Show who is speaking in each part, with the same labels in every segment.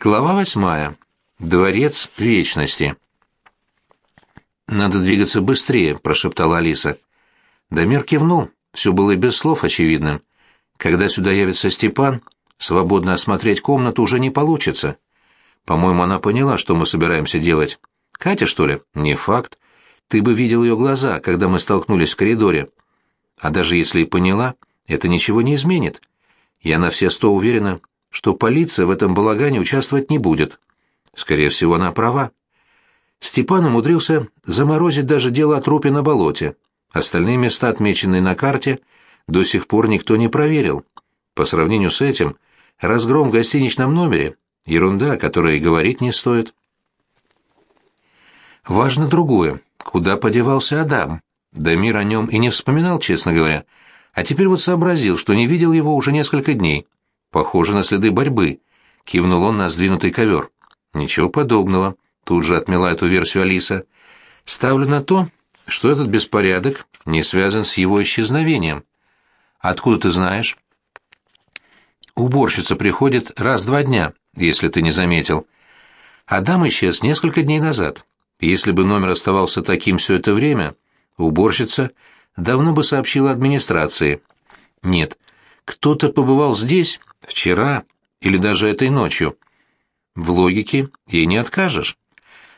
Speaker 1: Глава восьмая. Дворец вечности. «Надо двигаться быстрее», — прошептала Алиса. Дамир кивнул, все было и без слов очевидным. Когда сюда явится Степан, свободно осмотреть комнату уже не получится. По-моему, она поняла, что мы собираемся делать. Катя, что ли? Не факт. Ты бы видел ее глаза, когда мы столкнулись в коридоре. А даже если и поняла, это ничего не изменит. Я на все сто уверена, что полиция в этом балагане участвовать не будет. Скорее всего, она права. Степан умудрился заморозить даже дело о трупе на болоте. Остальные места, отмеченные на карте, до сих пор никто не проверил. По сравнению с этим, разгром в гостиничном номере — ерунда, о которой говорить не стоит. Важно другое. Куда подевался Адам? Дамир о нем и не вспоминал, честно говоря. А теперь вот сообразил, что не видел его уже несколько дней. Похоже на следы борьбы. Кивнул он на сдвинутый ковер. Ничего подобного. Тут же отмела эту версию Алиса. Ставлю на то, что этот беспорядок не связан с его исчезновением. Откуда ты знаешь? Уборщица приходит раз в два дня, если ты не заметил. Адам исчез несколько дней назад. Если бы номер оставался таким все это время, уборщица давно бы сообщила администрации. Нет, кто-то побывал здесь вчера или даже этой ночью. В логике ей не откажешь.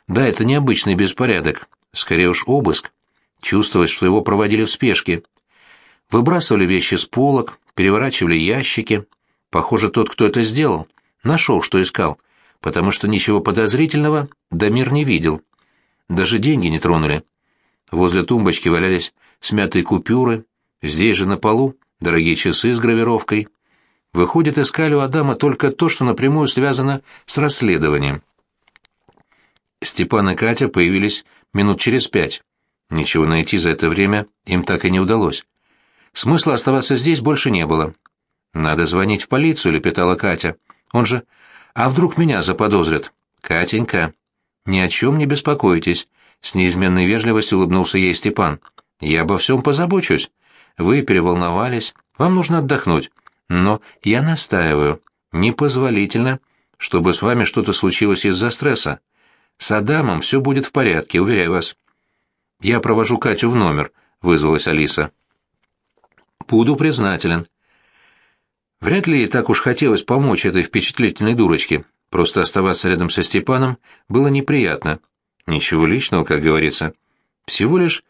Speaker 1: Да, это необычный беспорядок, скорее уж обыск. Чувствовать, что его проводили в спешке. Выбрасывали вещи с полок, переворачивали ящики. Похоже, тот, кто это сделал, нашел, что искал, потому что ничего подозрительного Дамир не видел. Даже деньги не тронули. Возле тумбочки валялись смятые купюры, здесь же на полу дорогие часы с гравировкой. Выходит, искали у Адама только то, что напрямую связано с расследованием. Степан и Катя появились минут через пять. Ничего найти за это время им так и не удалось. Смысла оставаться здесь больше не было. «Надо звонить в полицию», — лепетала Катя. «Он же... А вдруг меня заподозрят?» «Катенька, ни о чем не беспокойтесь», — с неизменной вежливостью улыбнулся ей Степан. «Я обо всем позабочусь. Вы переволновались, вам нужно отдохнуть. Но я настаиваю, непозволительно, чтобы с вами что-то случилось из-за стресса. С Адамом все будет в порядке, уверяю вас. Я провожу Катю в номер, вызвалась Алиса. Буду признателен. Вряд ли так уж хотелось помочь этой впечатлительной дурочке. Просто оставаться рядом со Степаном было неприятно. Ничего личного, как говорится. Всего лишь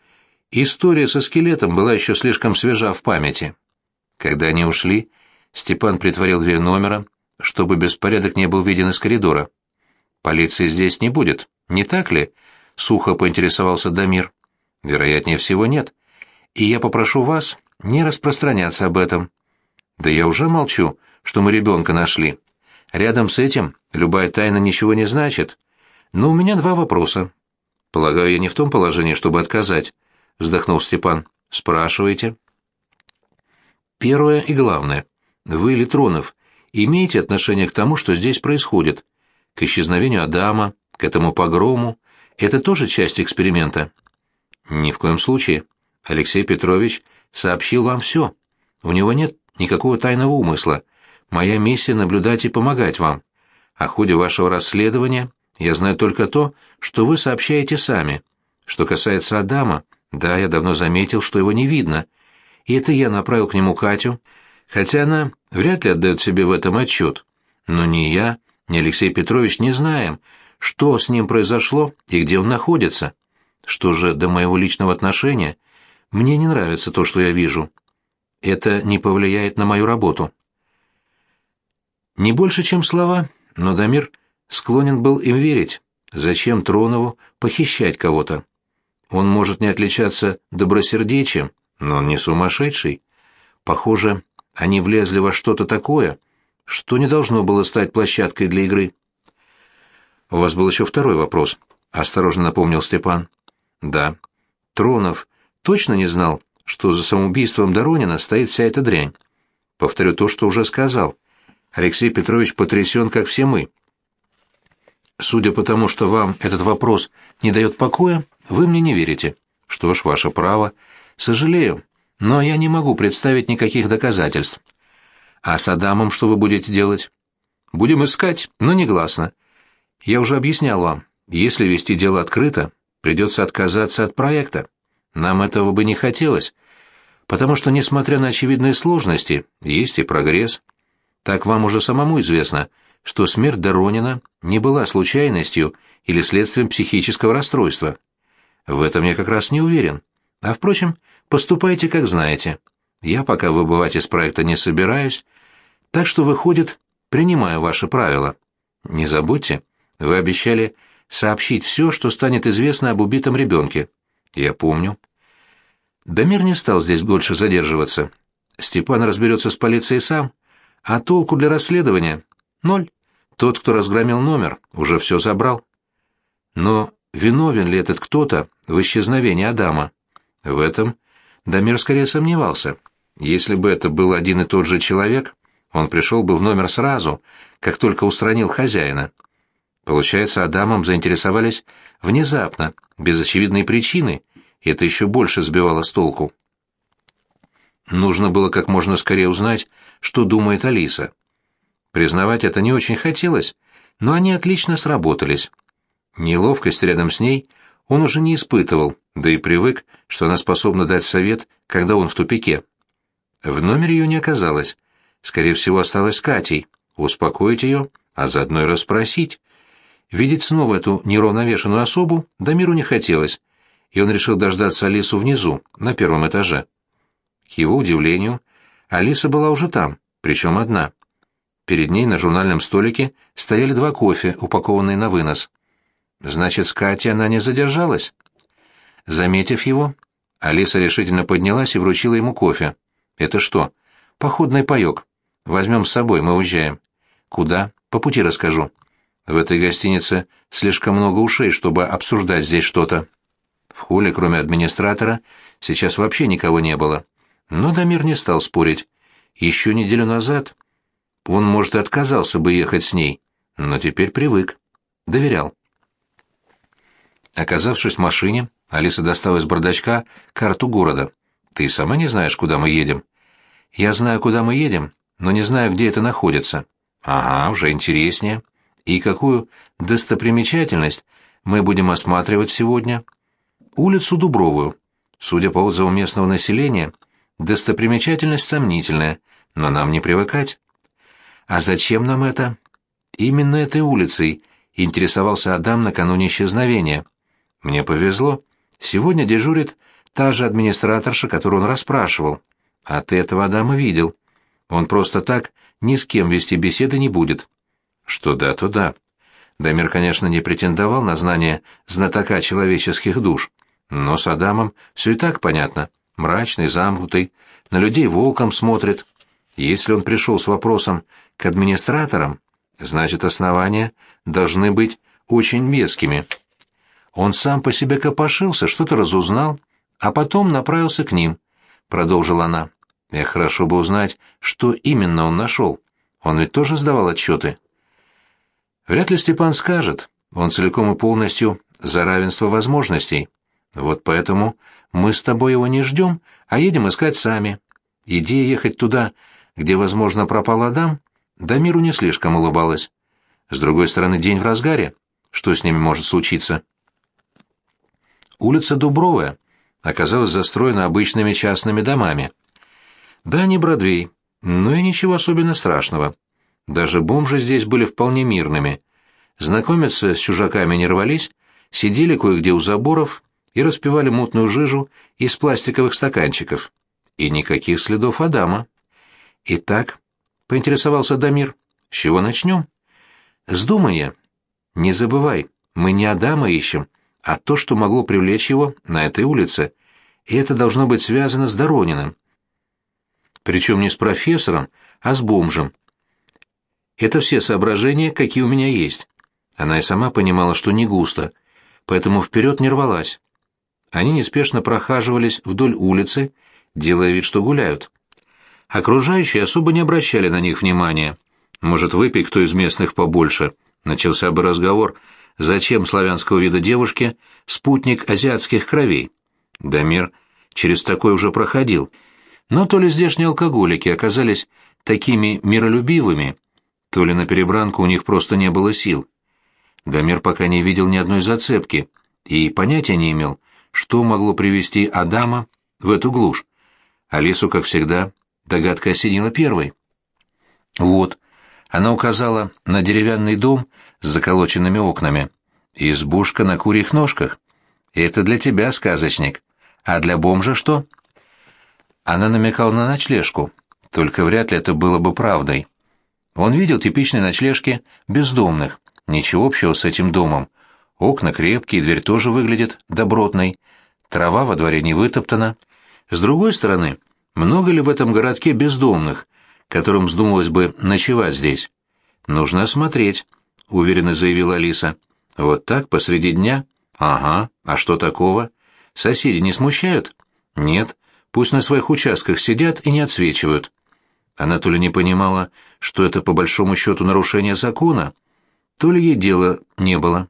Speaker 1: история со скелетом была еще слишком свежа в памяти. Когда они ушли, Степан притворил дверь номера, чтобы беспорядок не был виден из коридора. «Полиции здесь не будет, не так ли?» — сухо поинтересовался Дамир. «Вероятнее всего, нет. И я попрошу вас не распространяться об этом». «Да я уже молчу, что мы ребенка нашли. Рядом с этим любая тайна ничего не значит. Но у меня два вопроса». «Полагаю, я не в том положении, чтобы отказать», — вздохнул Степан. «Спрашивайте». «Первое и главное. Вы, Литронов, имеете отношение к тому, что здесь происходит? К исчезновению Адама, к этому погрому? Это тоже часть эксперимента? Ни в коем случае. Алексей Петрович сообщил вам все. У него нет никакого тайного умысла. Моя миссия — наблюдать и помогать вам. О ходе вашего расследования я знаю только то, что вы сообщаете сами. Что касается Адама, да, я давно заметил, что его не видно. И это я направил к нему Катю, хотя она вряд ли отдает себе в этом отчет. Но ни я, ни Алексей Петрович не знаем, что с ним произошло и где он находится. Что же до моего личного отношения, мне не нравится то, что я вижу. Это не повлияет на мою работу. Не больше, чем слова, но Дамир склонен был им верить. Зачем Тронову похищать кого-то? Он может не отличаться добросердечием, но он не сумасшедший. Похоже, они влезли во что-то такое, что не должно было стать площадкой для игры. «У вас был еще второй вопрос», — осторожно напомнил Степан. «Да. Тронов точно не знал, что за самоубийством Доронина стоит вся эта дрянь. Повторю то, что уже сказал. Алексей Петрович потрясен, как все мы. Судя по тому, что вам этот вопрос не дает покоя, вы мне не верите. Что ж, ваше право. Сожалею, но я не могу представить никаких доказательств. А с Адамом что вы будете делать? Будем искать, но негласно. Я уже объяснял вам, если вести дело открыто, придется отказаться от проекта. Нам этого бы не хотелось, потому что, несмотря на очевидные сложности, есть и прогресс. Так вам уже самому известно, что смерть Доронина не была случайностью или следствием психического расстройства. В этом я как раз не уверен. А впрочем, поступайте как знаете. Я пока выбывать из проекта не собираюсь, так что, выходит, принимаю ваши правила. Не забудьте, вы обещали сообщить все, что станет известно об убитом ребенке. Я помню. Дамир не стал здесь больше задерживаться. Степан разберется с полицией сам, а толку для расследования — ноль. Тот, кто разгромил номер, уже все забрал. Но виновен ли этот кто-то в исчезновении Адама? В этом Дамир скорее сомневался. Если бы это был один и тот же человек, он пришел бы в номер сразу, как только устранил хозяина. Получается, Адамом заинтересовались внезапно, без очевидной причины, и это еще больше сбивало с толку. Нужно было как можно скорее узнать, что думает Алиса. Признавать это не очень хотелось, но они отлично сработались. Неловкость рядом с ней он уже не испытывал, да и привык, что она способна дать совет, когда он в тупике. В номере ее не оказалось. Скорее всего, осталась с Катей. Успокоить ее, а заодно и расспросить. Видеть снова эту неравновешенную особу Дамиру не хотелось, и он решил дождаться Алису внизу, на первом этаже. К его удивлению, Алиса была уже там, причем одна. Перед ней на журнальном столике стояли два кофе, упакованные на вынос. Значит, с Катей она не задержалась? Заметив его, Алиса решительно поднялась и вручила ему кофе. «Это что?» «Походный паёк. Возьмем с собой, мы уезжаем». «Куда?» «По пути расскажу». В этой гостинице слишком много ушей, чтобы обсуждать здесь что-то. В холле, кроме администратора, сейчас вообще никого не было. Но Дамир не стал спорить. Еще неделю назад он, может, и отказался бы ехать с ней, но теперь привык. Доверял. Оказавшись в машине, Алиса достала из бардачка карту города. «Ты сама не знаешь, куда мы едем?» «Я знаю, куда мы едем, но не знаю, где это находится». «Ага, уже интереснее. И какую достопримечательность мы будем осматривать сегодня?» «Улицу Дубровую. Судя по отзывам местного населения, достопримечательность сомнительная, но нам не привыкать». «А зачем нам это?» «Именно этой улицей», — интересовался Адам накануне исчезновения. «Мне повезло. Сегодня дежурит та же администраторша, которую он расспрашивал. А ты этого Адама видел. Он просто так ни с кем вести беседы не будет. Что да, то да. Дамир, конечно, не претендовал на знание знатока человеческих душ, но с Адамом все и так понятно. Мрачный, замкнутый, на людей волком смотрит. Если он пришел с вопросом к администраторам, значит, основания должны быть очень вескими. Он сам по себе копошился, что-то разузнал, а потом направился к ним, — продолжила она. Эх, хорошо бы узнать, что именно он нашел. Он ведь тоже сдавал отчеты. Вряд ли Степан скажет. Он целиком и полностью за равенство возможностей. Вот поэтому мы с тобой его не ждем, а едем искать сами. Идея ехать туда, где, возможно, пропал Адам, Дамиру не слишком улыбалась. С другой стороны, день в разгаре. Что с ними может случиться? Улица Дубровая оказалась застроена обычными частными домами. Да, не Бродвей, но и ничего особенно страшного. Даже бомжи здесь были вполне мирными. Знакомиться с чужаками не рвались, сидели кое-где у заборов и распивали мутную жижу из пластиковых стаканчиков. И никаких следов Адама. Итак, поинтересовался Дамир, с чего начнем? С думания. Не забывай, мы не Адама ищем, а то, что могло привлечь его на этой улице, и это должно быть связано с Дорониным. Причем не с профессором, а с бомжем. Это все соображения, какие у меня есть. Она и сама понимала, что не густо, поэтому вперед не рвалась. Они неспешно прохаживались вдоль улицы, делая вид, что гуляют. Окружающие особо не обращали на них внимания. Может, выпей кто из местных побольше. Начался бы разговор — зачем славянского вида девушке спутник азиатских кровей. Дамир через такой уже проходил. Но то ли здешние алкоголики оказались такими миролюбивыми, то ли на перебранку у них просто не было сил. Дамир пока не видел ни одной зацепки и понятия не имел, что могло привести Адама в эту глушь. Алису, как всегда, догадка осенила первой. Вот, она указала на деревянный дом с заколоченными окнами. Избушка на курьих ножках. Это для тебя, сказочник. А для бомжа что? Она намекала на ночлежку, только вряд ли это было бы правдой. Он видел типичные ночлежки бездомных, ничего общего с этим домом. Окна крепкие, дверь тоже выглядит добротной, трава во дворе не вытоптана. С другой стороны, много ли в этом городке бездомных, которым вздумалось бы ночевать здесь? Нужно осмотреть, уверенно заявила Алиса. Вот так посреди дня? Ага. А что такого? Соседи не смущают? Нет. Пусть на своих участках сидят и не отсвечивают. Она то ли не понимала, что это по большому счету нарушение закона, то ли ей дела не было.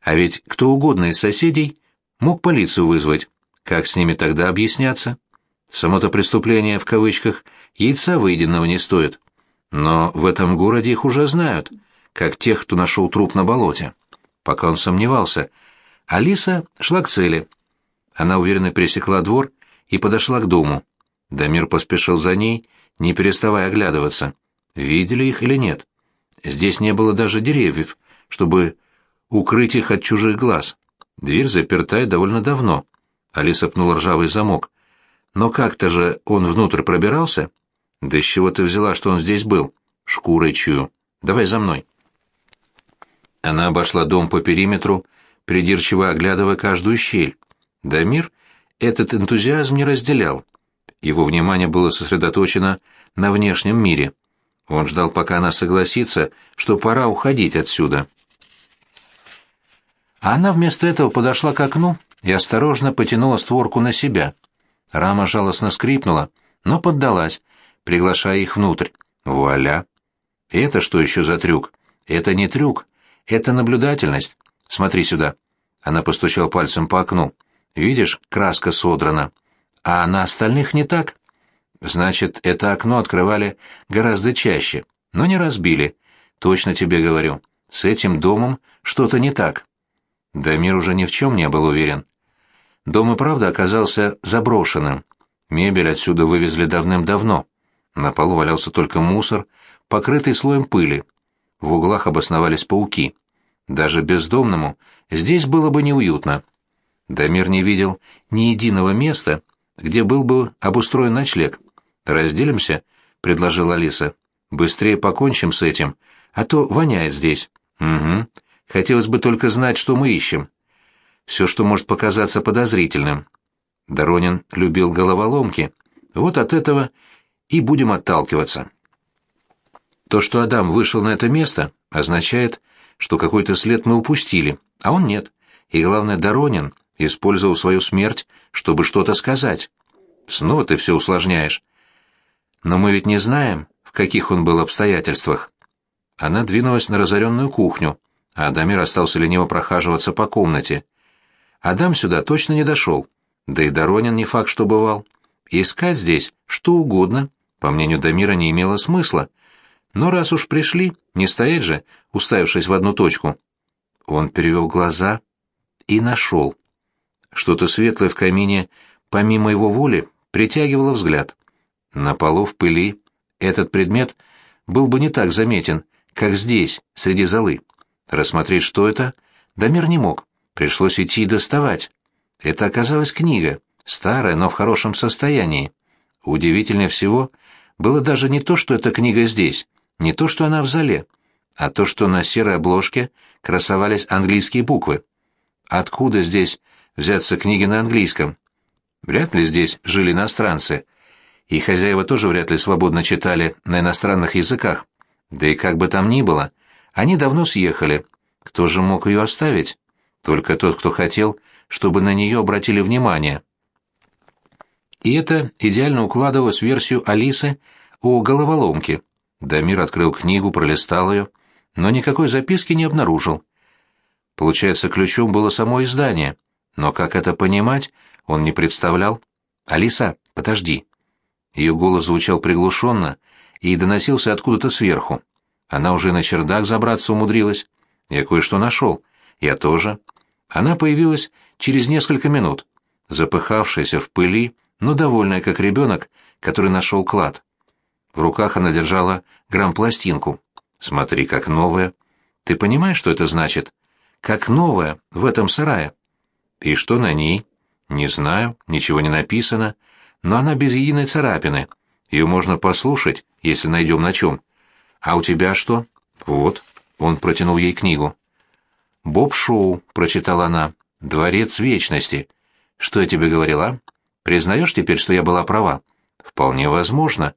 Speaker 1: А ведь кто угодно из соседей мог полицию вызвать. Как с ними тогда объясняться? Само-то преступление, в кавычках, яйца выеденного не стоит. Но в этом городе их уже знают, как тех, кто нашел труп на болоте. Пока он сомневался, Алиса шла к цели. Она уверенно пересекла двор и подошла к дому. Дамир поспешил за ней, не переставая оглядываться. Видели их или нет? Здесь не было даже деревьев, чтобы укрыть их от чужих глаз. Дверь заперта довольно давно. Алиса пнула ржавый замок. Но как-то же он внутрь пробирался? Да с чего ты взяла, что он здесь был? Шкурой чую. Давай за мной. Она обошла дом по периметру, придирчиво оглядывая каждую щель. Дамир этот энтузиазм не разделял. Его внимание было сосредоточено на внешнем мире. Он ждал, пока она согласится, что пора уходить отсюда. А она вместо этого подошла к окну и осторожно потянула створку на себя. Рама жалостно скрипнула, но поддалась, приглашая их внутрь. Вуаля! Это что еще за трюк? Это не трюк, это наблюдательность. Смотри сюда. Она постучала пальцем по окну. Видишь, краска содрана. А на остальных не так. Значит, это окно открывали гораздо чаще, но не разбили. Точно тебе говорю. С этим домом что-то не так. Дамир уже ни в чем не был уверен. Дом и правда оказался заброшенным. Мебель отсюда вывезли давным-давно. На полу валялся только мусор, покрытый слоем пыли. В углах обосновались пауки. Даже бездомному здесь было бы неуютно. Дамир не видел ни единого места, где был бы обустроен ночлег. «Разделимся?» — предложила Алиса. «Быстрее покончим с этим, а то воняет здесь». «Угу. Хотелось бы только знать, что мы ищем. Все, что может показаться подозрительным». Доронин любил головоломки. Вот от этого и будем отталкиваться. То, что Адам вышел на это место, означает, что какой-то след мы упустили, а он нет. И главное, Доронин использовал свою смерть, чтобы что-то сказать. Снова ты все усложняешь. Но мы ведь не знаем, в каких он был обстоятельствах. Она двинулась на разоренную кухню, а Адамир остался лениво прохаживаться по комнате. Адам сюда точно не дошел, да и Доронин не факт, что бывал. Искать здесь что угодно, по мнению Дамира, не имело смысла. Но раз уж пришли, не стоять же, уставившись в одну точку. Он перевел глаза и нашел. Что-то светлое в камине, помимо его воли, притягивало взгляд. На полу в пыли этот предмет был бы не так заметен, как здесь, среди золы. Рассмотреть, что это, Дамир не мог, пришлось идти и доставать. Это оказалась книга, старая, но в хорошем состоянии. Удивительнее всего было даже не то, что эта книга здесь, не то, что она в зале, а то, что на серой обложке красовались английские буквы. Откуда здесь взяться книги на английском? Вряд ли здесь жили иностранцы. И хозяева тоже вряд ли свободно читали на иностранных языках. Да и как бы там ни было, они давно съехали. Кто же мог ее оставить? Только тот, кто хотел, чтобы на нее обратили внимание. И это идеально укладывалось в версию Алисы о головоломке. Дамир открыл книгу, пролистал ее, но никакой записки не обнаружил. Получается, ключом было само издание, но как это понимать, он не представлял. «Алиса, подожди». Ее голос звучал приглушенно и доносился откуда-то сверху. Она уже на чердак забраться умудрилась. Я кое-что нашел. Я тоже. Она появилась через несколько минут, запыхавшаяся в пыли, но довольная, как ребенок, который нашел клад. В руках она держала грамм-пластинку. «Смотри, как новая. Ты понимаешь, что это значит? Как новая, в этом сарае». «И что на ней?» «Не знаю, ничего не написано, но она без единой царапины. Ее можно послушать, если найдем на чем. А у тебя что?» «Вот». Он протянул ей книгу. «Боб Шоу», — прочитала она. «Дворец вечности». «Что я тебе говорила? Признаешь теперь, что я была права?» «Вполне возможно.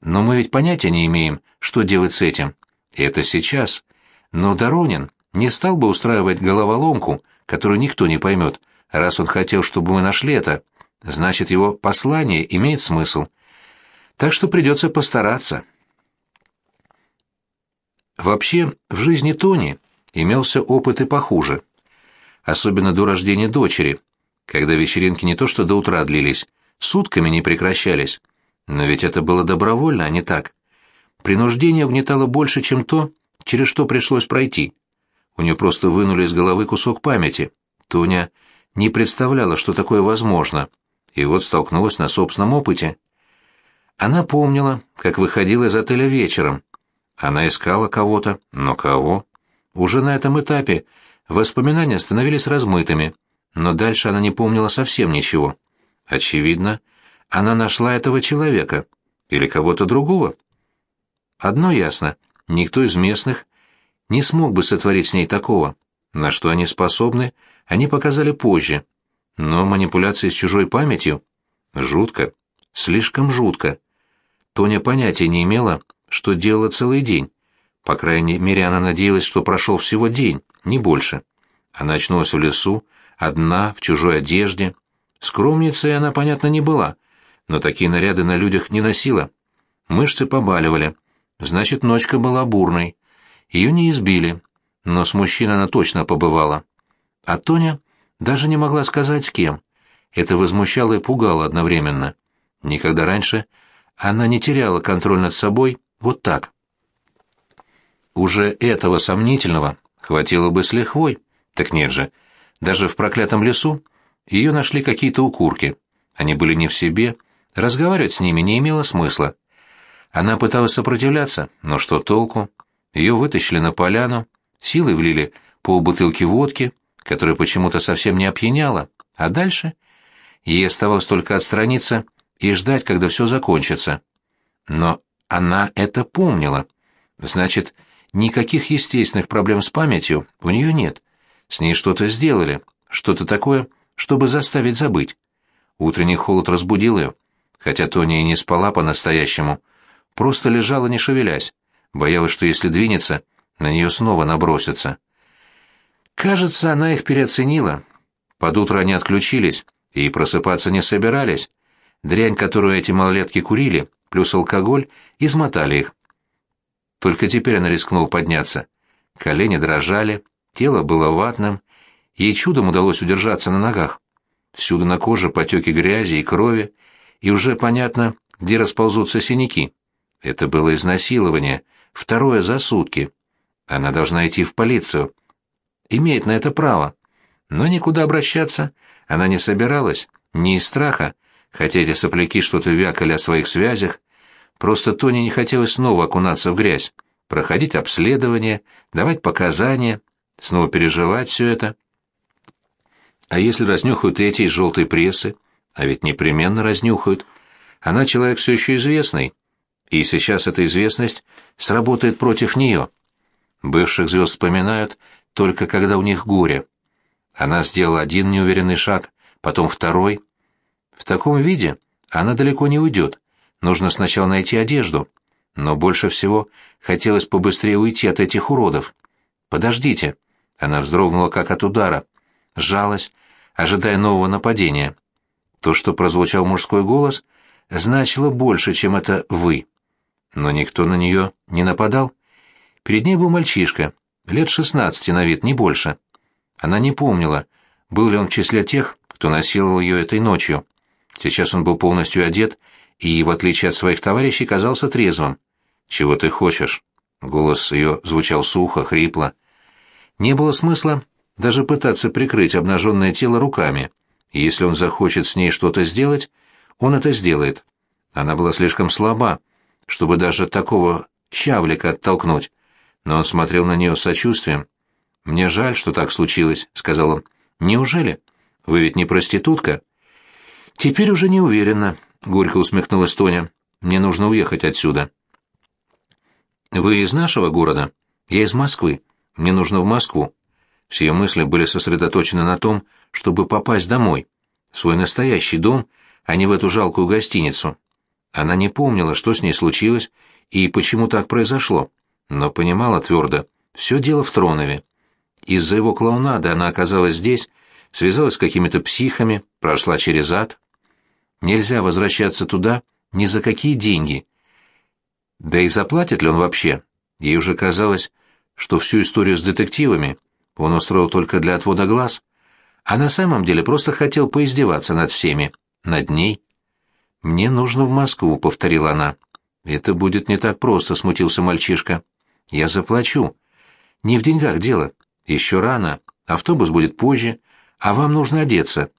Speaker 1: Но мы ведь понятия не имеем, что делать с этим. Это сейчас. Но Доронин не стал бы устраивать головоломку, которую никто не поймет, раз он хотел, чтобы мы нашли это. Значит, его послание имеет смысл. Так что придется постараться». Вообще, в жизни Тони имелся опыт и похуже. Особенно до рождения дочери, когда вечеринки не то что до утра длились, сутками не прекращались. Но ведь это было добровольно, а не так. Принуждение угнетало больше, чем то, через что пришлось пройти. У нее просто вынули из головы кусок памяти. Тоня не представляла, что такое возможно, и вот столкнулась на собственном опыте. Она помнила, как выходила из отеля вечером. Она искала кого-то, но кого? Уже на этом этапе воспоминания становились размытыми, но дальше она не помнила совсем ничего. Очевидно, она нашла этого человека или кого-то другого. Одно ясно, никто из местных не смог бы сотворить с ней такого. На что они способны, они показали позже. Но манипуляции с чужой памятью — жутко, слишком жутко. Тоня понятия не имела, что делала целый день, по крайней мере, она надеялась, что прошел всего день, не больше. Она очнулась в лесу, одна, в чужой одежде. Скромницей она, понятно, не была, но такие наряды на людях не носила. Мышцы побаливали. Значит, ночка была бурной. Ее не избили, но с мужчиной она точно побывала. А Тоня даже не могла сказать с кем. Это возмущало и пугало одновременно. Никогда раньше она не теряла контроль над собой вот так. Уже этого сомнительного хватило бы с лихвой. Так нет же, даже в проклятом лесу ее нашли какие-то укурки. Они были не в себе, разговаривать с ними не имело смысла. Она пыталась сопротивляться, но что толку? Ее вытащили на поляну, силой влили полбутылки водки, которая почему-то совсем не опьяняла, а дальше ей оставалось только отстраниться и ждать, когда все закончится. Но она это помнила. Значит, Никаких естественных проблем с памятью у нее нет. С ней что-то сделали, что-то такое, чтобы заставить забыть. Утренний холод разбудил ее, хотя Тоня и не спала по-настоящему. Просто лежала, не шевелясь. Боялась, что если двинется, на нее снова набросятся. Кажется, она их переоценила. Под утро они отключились и просыпаться не собирались. Дрянь, которую эти малолетки курили, плюс алкоголь, измотали их. Только теперь она рискнула подняться. Колени дрожали, тело было ватным, ей чудом удалось удержаться на ногах. Всюду на коже потеки грязи и крови, и уже понятно, где расползутся синяки. Это было изнасилование, второе за сутки. Она должна идти в полицию. Имеет на это право. Но никуда обращаться она не собиралась, не из страха, хотя эти сопляки что-то вякали о своих связях, Просто Тони не хотелось снова окунаться в грязь, проходить обследование, давать показания, снова переживать все это. А если разнюхают эти из желтой прессы? А ведь непременно разнюхают. Она человек все еще известный, и сейчас эта известность сработает против нее. Бывших звезд вспоминают только когда у них горе. Она сделала один неуверенный шаг, потом второй. В таком виде она далеко не уйдет, Нужно сначала найти одежду. Но больше всего хотелось побыстрее уйти от этих уродов. «Подождите!» Она вздрогнула, как от удара. Сжалась, ожидая нового нападения. То, что прозвучал мужской голос, значило больше, чем это «вы». Но никто на нее не нападал. Перед ней был мальчишка, лет шестнадцати на вид, не больше. Она не помнила, был ли он в числе тех, кто насиловал ее этой ночью. Сейчас он был полностью одет и, в отличие от своих товарищей, казался трезвым. «Чего ты хочешь?» Голос ее звучал сухо, хрипло. Не было смысла даже пытаться прикрыть обнаженное тело руками. Если он захочет с ней что-то сделать, он это сделает. Она была слишком слаба, чтобы даже такого щавлика оттолкнуть, но он смотрел на нее с сочувствием. «Мне жаль, что так случилось», — сказал он. «Неужели? Вы ведь не проститутка?» «Теперь уже не уверена», — горько усмехнулась Тоня. «Мне нужно уехать отсюда». «Вы из нашего города?» «Я из Москвы. Мне нужно в Москву». Все ее мысли были сосредоточены на том, чтобы попасть домой, в свой настоящий дом, а не в эту жалкую гостиницу. Она не помнила, что с ней случилось и почему так произошло, но понимала твердо, все дело в Тронове. Из-за его клоунады она оказалась здесь, связалась с какими-то психами, прошла через ад. Нельзя возвращаться туда ни за какие деньги. Да и заплатит ли он вообще? Ей уже казалось, что всю историю с детективами он устроил только для отвода глаз, а на самом деле просто хотел поиздеваться над всеми, над ней. «Мне нужно в Москву», — повторила она. «Это будет не так просто», — смутился мальчишка. «Я заплачу. Не в деньгах дело. Еще рано. Автобус будет позже. А вам нужно одеться.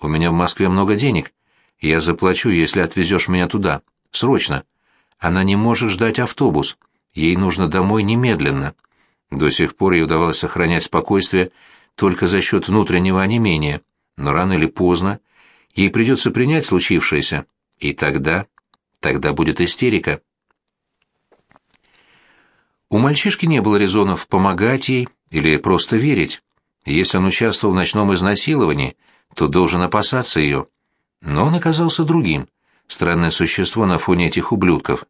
Speaker 1: У меня в Москве много денег. Я заплачу, если отвезешь меня туда. Срочно. Она не может ждать автобус. Ей нужно домой немедленно». До сих пор ей удавалось сохранять спокойствие только за счет внутреннего онемения, но рано или поздно ей придется принять случившееся и тогда... тогда будет истерика. У мальчишки не было резонов помогать ей или просто верить. Если он участвовал в ночном изнасиловании, то должен опасаться ее. Но он оказался другим, странное существо на фоне этих ублюдков.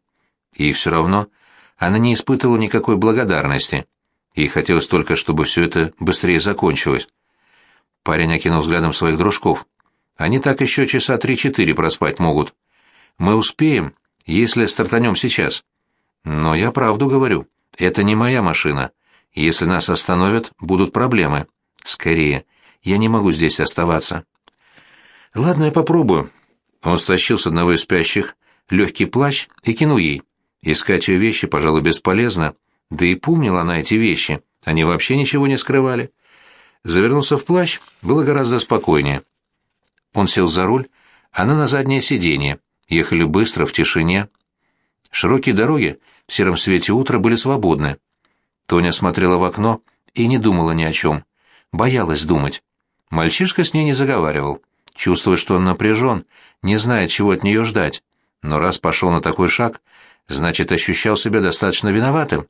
Speaker 1: И все равно она не испытывала никакой благодарности. Ей хотелось только, чтобы все это быстрее закончилось. Парень окинул взглядом своих дружков. Они так еще часа три-четыре проспать могут. Мы успеем, если стартанем сейчас. Но я правду говорю. Это не моя машина. Если нас остановят, будут проблемы. Скорее. Я не могу здесь оставаться. Ладно, я попробую. Он стащил с одного из спящих легкий плащ и кинул ей. Искать ее вещи, пожалуй, бесполезно. Да и помнила она эти вещи. Они вообще ничего не скрывали. Завернулся в плащ, было гораздо спокойнее. Он сел за руль, она на заднее сиденье. Ехали быстро, в тишине. Широкие дороги в сером свете утра были свободны. Тоня смотрела в окно и не думала ни о чем. Боялась думать. Мальчишка с ней не заговаривал. Чувствуя, что он напряжен, не знает, чего от нее ждать. Но раз пошел на такой шаг, значит, ощущал себя достаточно виноватым.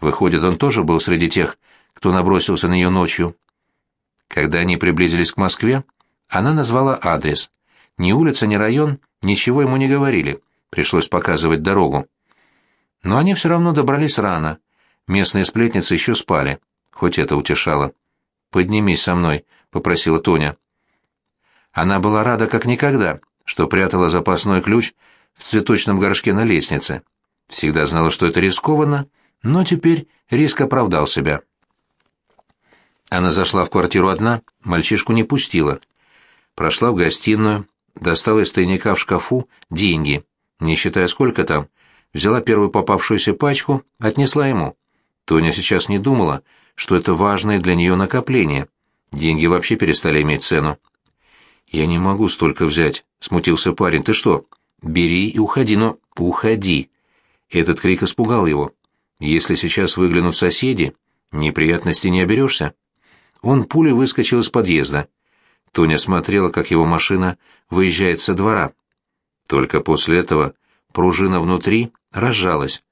Speaker 1: Выходит, он тоже был среди тех, кто набросился на ее ночью. Когда они приблизились к Москве, она назвала адрес. Ни улица, ни район ничего ему не говорили, пришлось показывать дорогу. Но они все равно добрались рано. Местные сплетницы еще спали, хоть это утешало. «Поднимись со мной», — попросила Тоня. Она была рада как никогда, что прятала запасной ключ в цветочном горшке на лестнице. Всегда знала, что это рискованно, но теперь риск оправдал себя. Она зашла в квартиру одна, мальчишку не пустила прошла в гостиную, достала из тайника в шкафу деньги, не считая сколько там, взяла первую попавшуюся пачку, отнесла ему. Тоня сейчас не думала, что это важное для нее накопление. Деньги вообще перестали иметь цену. «Я не могу столько взять», — смутился парень. «Ты что? Бери и уходи, но уходи». Этот крик испугал его. «Если сейчас выглянут соседи, неприятностей не оберешься». Он пулей выскочил из подъезда. Тоня смотрела, как его машина выезжает со двора. Только после этого пружина внутри разжалась.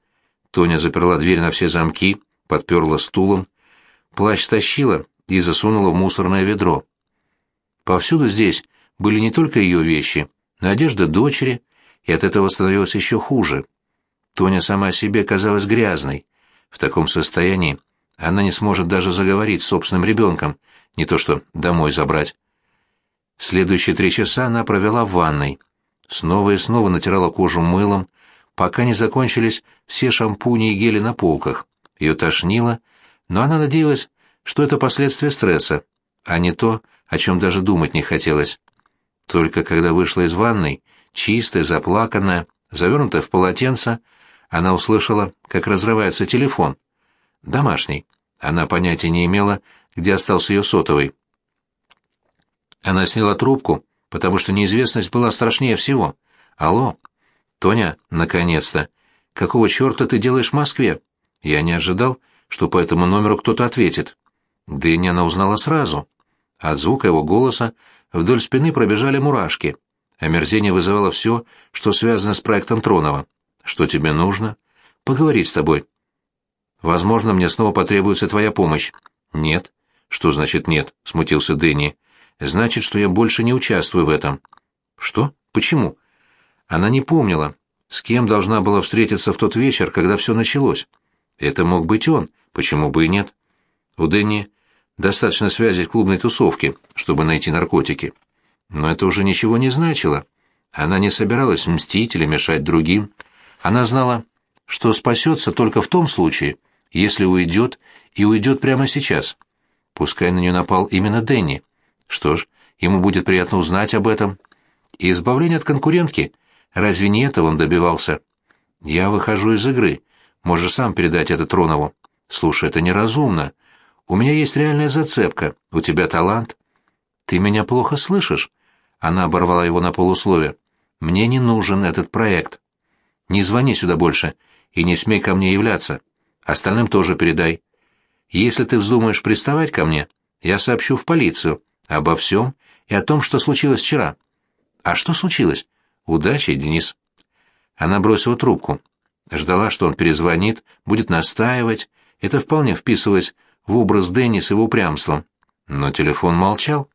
Speaker 1: Тоня заперла дверь на все замки, подперла стулом, плащ стащила и засунула в мусорное ведро. Повсюду здесь были не только ее вещи, но одежда дочери, и от этого становилось еще хуже. Тоня сама себе казалась грязной. В таком состоянии она не сможет даже заговорить с собственным ребенком, не то что домой забрать. Следующие три часа она провела в ванной. Снова и снова натирала кожу мылом, пока не закончились все шампуни и гели на полках. Ее тошнило, но она надеялась, что это последствия стресса, а не то, о чем даже думать не хотелось. Только когда вышла из ванной, чистая, заплаканная, завернутая в полотенце, она услышала, как разрывается телефон. Домашний. Она понятия не имела, где остался ее сотовый. Она сняла трубку, потому что неизвестность была страшнее всего. «Алло?» «Тоня, наконец-то! Какого черта ты делаешь в Москве?» Я не ожидал, что по этому номеру кто-то ответит. Дэнни она узнала сразу. От звука его голоса вдоль спины пробежали мурашки. Омерзение вызывало все, что связано с проектом Тронова. «Что тебе нужно?» «Поговорить с тобой». «Возможно, мне снова потребуется твоя помощь». «Нет». «Что значит нет?» — смутился Дэнни. «Значит, что я больше не участвую в этом». «Что? Почему?» Она не помнила, с кем должна была встретиться в тот вечер, когда все началось. Это мог быть он, почему бы и нет. У Дэнни достаточно связи клубной тусовке, чтобы найти наркотики. Но это уже ничего не значило. Она не собиралась мстить или мешать другим. Она знала, что спасется только в том случае, если уйдет, и уйдет прямо сейчас. Пускай на нее напал именно Дэнни. Что ж, ему будет приятно узнать об этом. И избавление от конкурентки, разве не этого он добивался? Я выхожу из игры. Можешь сам передать это Тронову. Слушай, это неразумно. У меня есть реальная зацепка. У тебя талант. Ты меня плохо слышишь? Она оборвала его на полуслове. Мне не нужен этот проект. Не звони сюда больше и не смей ко мне являться. Остальным тоже передай. Если ты вздумаешь приставать ко мне, я сообщу в полицию обо всем и о том, что случилось вчера. А что случилось? Удачи, Денис. Она бросила трубку. Ждала, что он перезвонит, будет настаивать. Это вполне вписывалось в образ Дэнни с его упрямством. Но телефон молчал.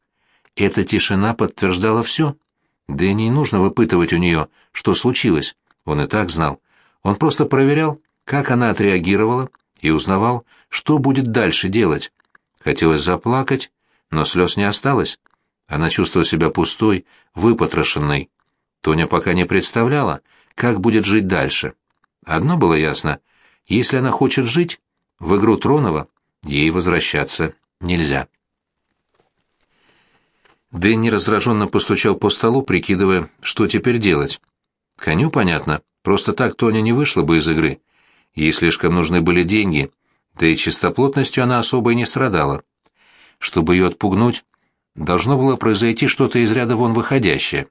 Speaker 1: Эта тишина подтверждала все. Дэнни нужно выпытывать у нее, что случилось. Он и так знал. Он просто проверял, как она отреагировала, и узнавал, что будет дальше делать. Хотелось заплакать, но слез не осталось. Она чувствовала себя пустой, выпотрошенной. Тоня пока не представляла, как будет жить дальше. Одно было ясно — если она хочет жить, в игру Тронова ей возвращаться нельзя. Дэнни раздраженно постучал по столу, прикидывая, что теперь делать. Коню понятно, просто так Тоня не вышла бы из игры. Ей слишком нужны были деньги, да и чистоплотностью она особо и не страдала. Чтобы ее отпугнуть, должно было произойти что-то из ряда вон выходящее.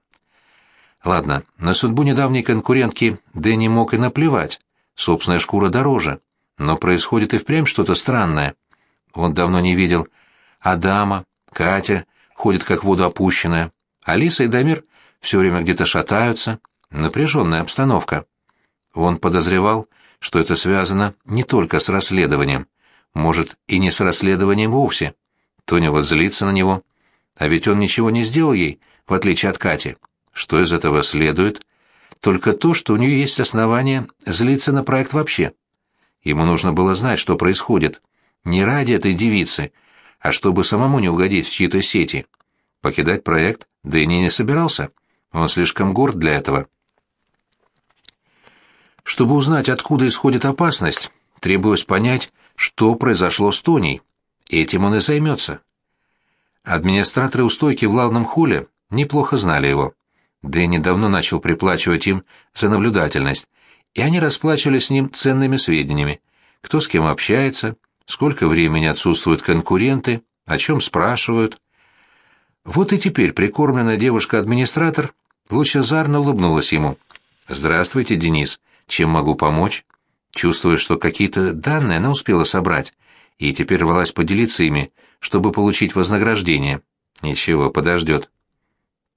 Speaker 1: Ладно, на судьбу недавней конкурентки Дэнни мог и наплевать, собственная шкура дороже, но происходит и впрямь что-то странное. Он давно не видел Адама, Катя, ходит как в воду опущенная, Алиса и Дамир все время где-то шатаются, напряженная обстановка. Он подозревал, что это связано не только с расследованием, может, и не с расследованием вовсе. Тоня вот злится на него, а ведь он ничего не сделал ей, в отличие от Кати. Что из этого следует? Только то, что у нее есть основания злиться на проект вообще. Ему нужно было знать, что происходит. Не ради этой девицы, а чтобы самому не угодить в чьи-то сети. Покидать проект Дэнни не собирался. Он слишком горд для этого. Чтобы узнать, откуда исходит опасность, требовалось понять, что произошло с Тоней. Этим он и займется. Администраторы у стойки в главном холле неплохо знали его. Дэнни давно начал приплачивать им за наблюдательность, и они расплачивались с ним ценными сведениями, кто с кем общается, сколько времени отсутствуют конкуренты, о чем спрашивают. Вот и теперь прикормленная девушка-администратор лучезарно улыбнулась ему. «Здравствуйте, Денис. Чем могу помочь?» Чувствуя, что какие-то данные она успела собрать, и теперь рвалась поделиться ими, чтобы получить вознаграждение. Ничего, подождет.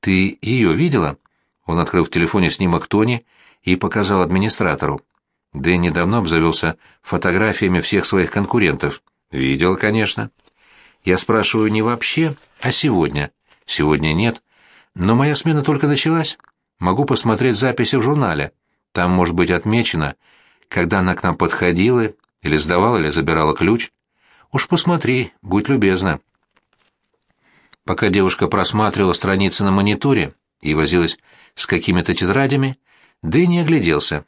Speaker 1: «Ты ее видела?» Он открыл в телефоне снимок Тони и показал администратору. Дэнни давно обзавелся фотографиями всех своих конкурентов. «Видел, конечно». «Я спрашиваю не вообще, а сегодня». «Сегодня нет. Но моя смена только началась. Могу посмотреть записи в журнале. Там может быть отмечено, когда она к нам подходила, или сдавала, или забирала ключ. Уж посмотри, будь любезна». Пока девушка просматривала страницы на мониторе и возилась с какими-то тетрадями, Дэнни огляделся.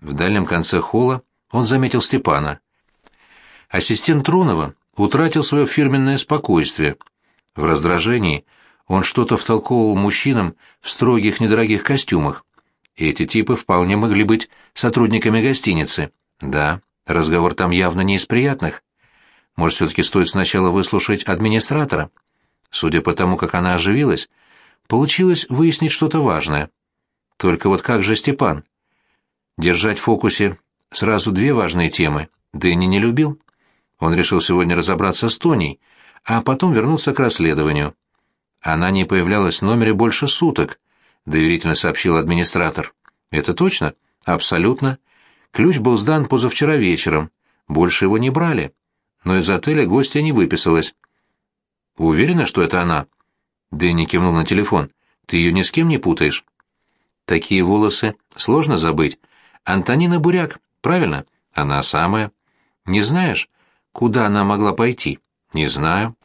Speaker 1: В дальнем конце холла он заметил Степана. Ассистент Трунова утратил свое фирменное спокойствие. В раздражении он что-то втолковывал мужчинам в строгих недорогих костюмах. Эти типы вполне могли быть сотрудниками гостиницы. Да, разговор там явно не из приятных. Может, все-таки стоит сначала выслушать администратора? Судя по тому, как она оживилась, получилось выяснить что-то важное. Только вот как же Степан? Держать в фокусе сразу две важные темы Дэнни не любил. Он решил сегодня разобраться с Тоней, а потом вернуться к расследованию. Она не появлялась в номере больше суток, доверительно сообщил администратор. Это точно? Абсолютно. Ключ был сдан позавчера вечером. Больше его не брали. Но из отеля гостья не выписалась. Уверена, что это она? Дэнни кивнул на телефон. Ты ее ни с кем не путаешь? Такие волосы сложно забыть. Антонина Буряк, правильно? Она самая. Не знаешь, куда она могла пойти? Не знаю.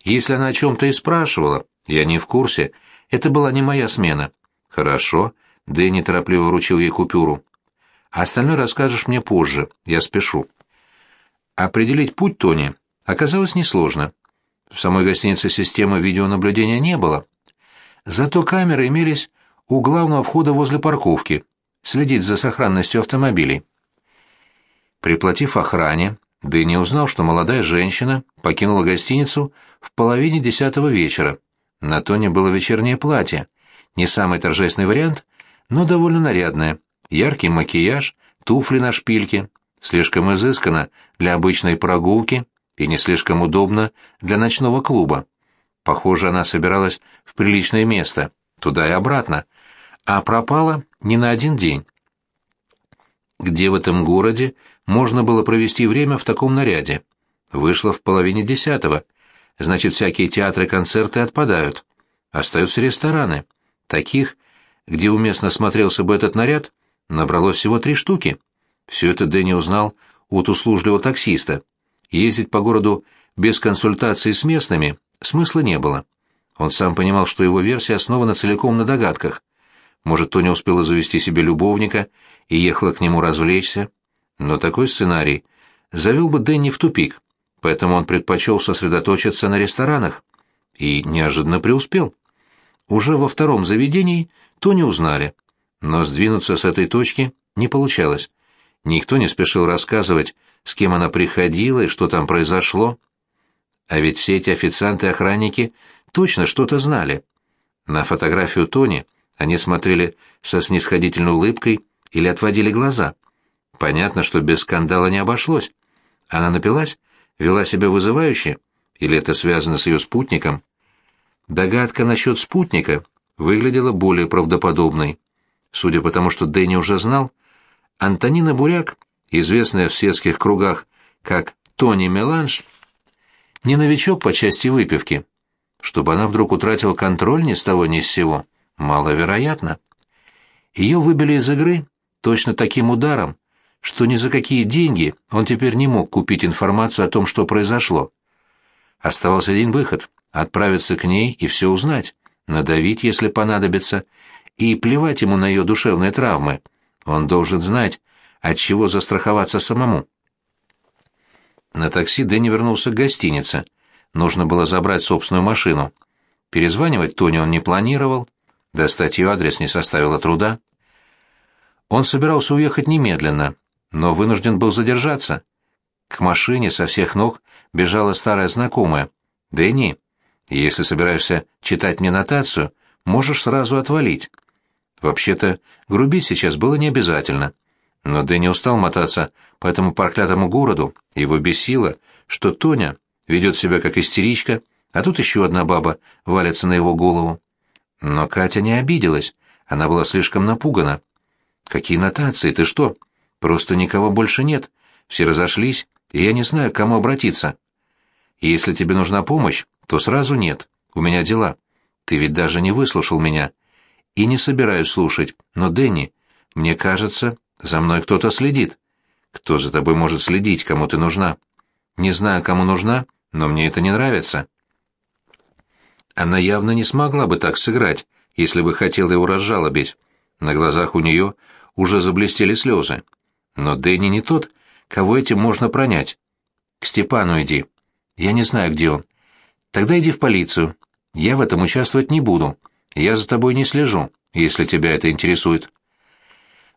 Speaker 1: Если она о чем-то и спрашивала, я не в курсе. Это была не моя смена. Хорошо. Дэнни торопливо вручил ей купюру. Остальное расскажешь мне позже. Я спешу. Определить путь Тони оказалось несложно. В самой гостинице системы видеонаблюдения не было. Зато камеры имелись у главного входа возле парковки, следить за сохранностью автомобилей. Приплатив охране, Дэнни узнал, что молодая женщина покинула гостиницу в половине десятого вечера. На Тоне было вечернее платье. Не самый торжественный вариант, но довольно нарядное. Яркий макияж, туфли на шпильке. Слишком изысканно для обычной прогулки и не слишком удобно для ночного клуба. Похоже, она собиралась в приличное место, туда и обратно, а пропала не на один день. Где в этом городе можно было провести время в таком наряде? Вышла в половине десятого. Значит, всякие театры, концерты отпадают. Остаются рестораны. Таких, где уместно смотрелся бы этот наряд, набралось всего три штуки. Все это Дэнни узнал от услужливого таксиста. Ездить по городу без консультации с местными смысла не было. Он сам понимал, что его версия основана целиком на догадках. Может, Тоня успела завести себе любовника и ехала к нему развлечься. Но такой сценарий завел бы Дэнни в тупик, поэтому он предпочел сосредоточиться на ресторанах. И неожиданно преуспел. Уже во втором заведении Тони узнали, но сдвинуться с этой точки не получалось. Никто не спешил рассказывать, с кем она приходила и что там произошло. А ведь все эти официанты охранники точно что-то знали. На фотографию Тони они смотрели со снисходительной улыбкой или отводили глаза. Понятно, что без скандала не обошлось. Она напилась, вела себя вызывающе, или это связано с ее спутником? Догадка насчет спутника выглядела более правдоподобной. Судя по тому, что Дэнни уже знал, Антонина Буряк, известная в светских кругах как Тони Меланж, не новичок по части выпивки. Чтобы она вдруг утратила контроль ни с того ни с сего, маловероятно. Ее выбили из игры точно таким ударом, что ни за какие деньги он теперь не мог купить информацию о том, что произошло. Оставался один выход — отправиться к ней и все узнать, надавить, если понадобится, и плевать ему на ее душевные травмы. Он должен знать, от чего застраховаться самому. На такси Дэнни вернулся к гостинице. Нужно было забрать собственную машину. Перезванивать Тони он не планировал, достать ее адрес не составило труда. Он собирался уехать немедленно, но вынужден был задержаться. К машине со всех ног бежала старая знакомая. «Дэнни, если собираешься читать мне нотацию, можешь сразу отвалить». Вообще-то, грубить сейчас было не обязательно. Но Дэнни устал мотаться по этому проклятому городу, его бесило, что Тоня ведет себя как истеричка, а тут еще одна баба валится на его голову. Но Катя не обиделась, она была слишком напугана. «Какие нотации, ты что? Просто никого больше нет, все разошлись, и я не знаю, к кому обратиться. Если тебе нужна помощь, то сразу нет, у меня дела. Ты ведь даже не выслушал меня. И не собираюсь слушать, но, Дэнни, мне кажется, за мной кто-то следит. Кто за тобой может следить, кому ты нужна? Не знаю, кому нужна, но мне это не нравится. Она явно не смогла бы так сыграть, если бы хотела его разжалобить. На глазах у нее уже заблестели слезы. Но Дэнни не тот, кого этим можно пронять. К Степану иди. Я не знаю, где он. Тогда иди в полицию. Я в этом участвовать не буду. Я за тобой не слежу, если тебя это интересует.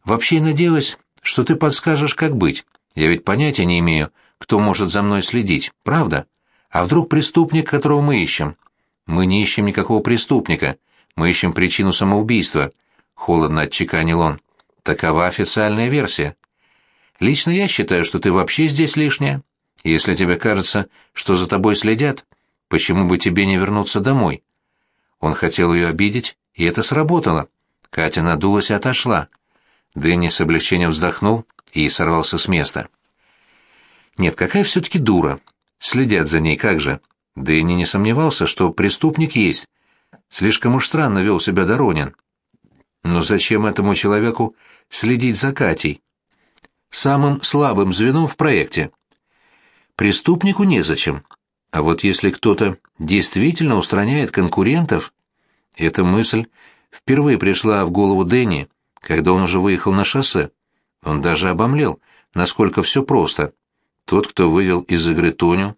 Speaker 1: Вообще надеялась, что ты подскажешь, как быть. Я ведь понятия не имею, кто может за мной следить, правда? А вдруг преступник, которого мы ищем? Мы не ищем никакого преступника. Мы ищем причину самоубийства. Холодно отчеканил он. Такова официальная версия. Лично я считаю, что ты вообще здесь лишняя. Если тебе кажется, что за тобой следят, почему бы тебе не вернуться домой? Он хотел ее обидеть, и это сработало. Катя надулась и отошла. Дэнни с облегчением вздохнул и сорвался с места. Нет, какая все-таки дура. Следят за ней, как же. Дэнни не сомневался, что преступник есть. Слишком уж странно вел себя Доронин. Но зачем этому человеку следить за Катей? Самым слабым звеном в проекте. Преступнику незачем. А вот если кто-то действительно устраняет конкурентов... Эта мысль впервые пришла в голову Дэнни, когда он уже выехал на шоссе. Он даже обомлел, насколько все просто. Тот, кто вывел из игры Тоню,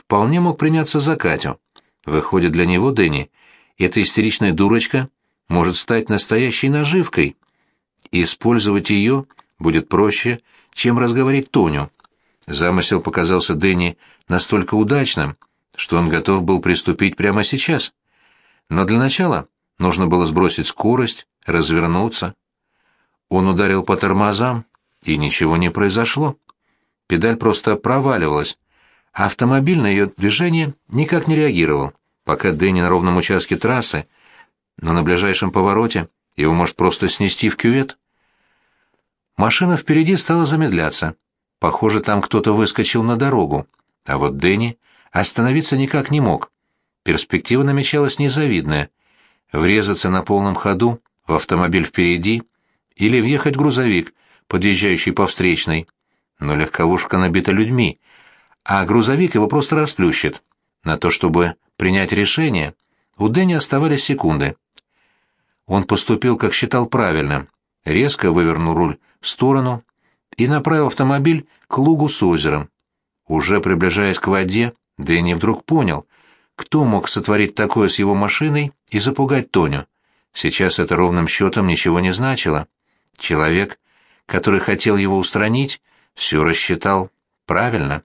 Speaker 1: вполне мог приняться за Катю. Выходит, для него, Дэнни, эта истеричная дурочка может стать настоящей наживкой. И использовать ее будет проще, чем разговорить Тоню. Замысел показался Дэнни настолько удачным, что он готов был приступить прямо сейчас. Но для начала нужно было сбросить скорость, развернуться. Он ударил по тормозам, и ничего не произошло. Педаль просто проваливалась, автомобиль на ее движение никак не реагировал, пока Дэнни на ровном участке трассы, но на ближайшем повороте его может просто снести в кювет. Машина впереди стала замедляться. Похоже, там кто-то выскочил на дорогу, а вот Дэнни остановиться никак не мог. Перспектива намечалась незавидная. Врезаться на полном ходу в автомобиль впереди или въехать грузовик, подъезжающий по встречной. Но легковушка набита людьми, а грузовик его просто расплющит. На то, чтобы принять решение, у Дэнни оставались секунды. Он поступил, как считал правильно, резко вывернул руль в сторону и направил автомобиль к лугу с озером. Уже приближаясь к воде, Дэнни вдруг понял, кто мог сотворить такое с его машиной и запугать Тоню. Сейчас это ровным счетом ничего не значило. Человек, который хотел его устранить, все рассчитал правильно.